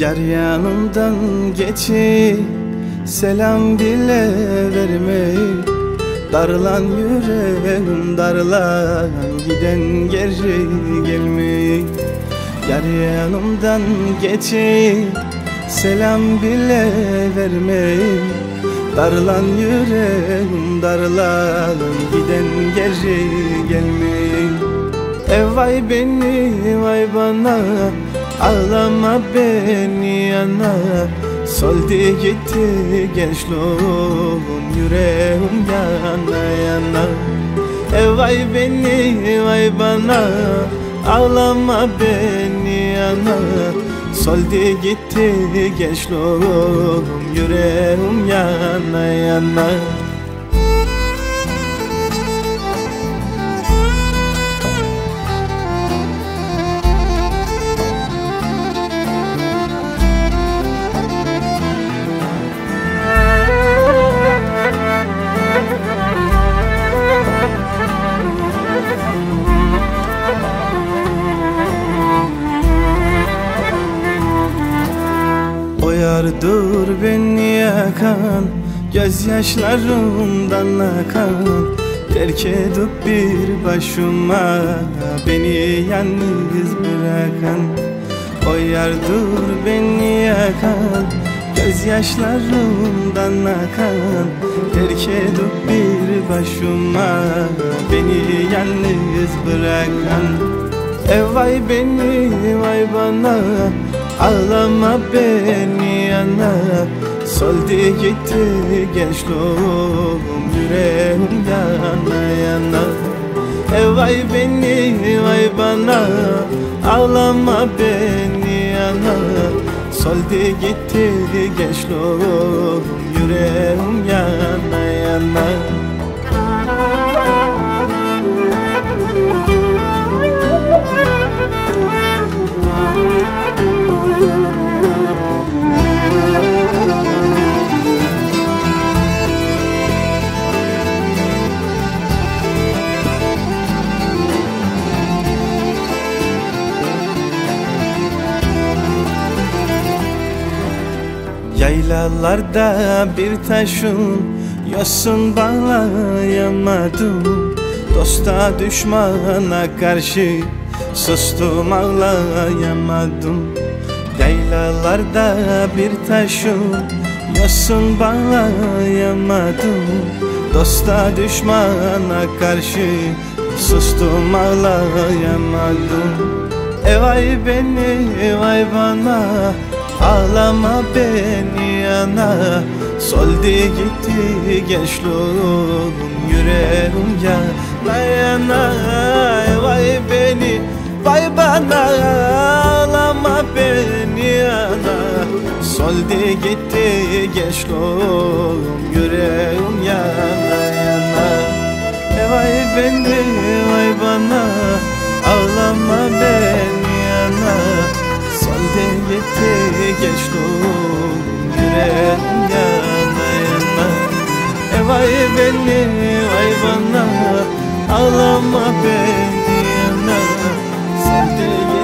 Yar yanımdan geçi Selam bile vermeyi Darlan yüreğim darlan Giden geri gelmeyi Yar yanımdan geçi Selam bile vermeyi Darlan yüreğim darlan Giden geri gelmeyi Ev vay beni vay bana Ağlama beni yana. Soldu gitti gençliğim Yüreğim yana yana. E vay beni vay bana. Ağlama beni yana. Soldu gitti gençliğim Yüreğim yana yana Oyardır beni yakan Gözyaşlarımdan akan. Terk edip bir başıma Beni yalnız bırakan. Oyardır beni yakan Gözyaşlarımdan akan. Terk edip bir başıma Beni yalnız bırakan. Ev vay beni vay bana Ağlama beni yana Soldu gitti gençliğim Yüreğim yana E vay beni vay bana Ağlama beni yana. Soldu gitti gençliğim Yüreğim yana yana Yaylalarda bir taşın Yosun bağlayamadım Dosta düşmana karşı Sustum ağlayamadım. Yaylalarda bir taşın Yosun bağlayamadım Dosta düşmana karşı Sustum ağlayamadım. E vay beni vay bana. Ağlama beni yana Soldu gitti gençliğim Yüreğim yana yana Vay beni vay bana Ağlama beni yana Soldu gitti gençliğim Yüreğim yana yana e Vay beni vay beni vay bana Ağlama beni yana Soldu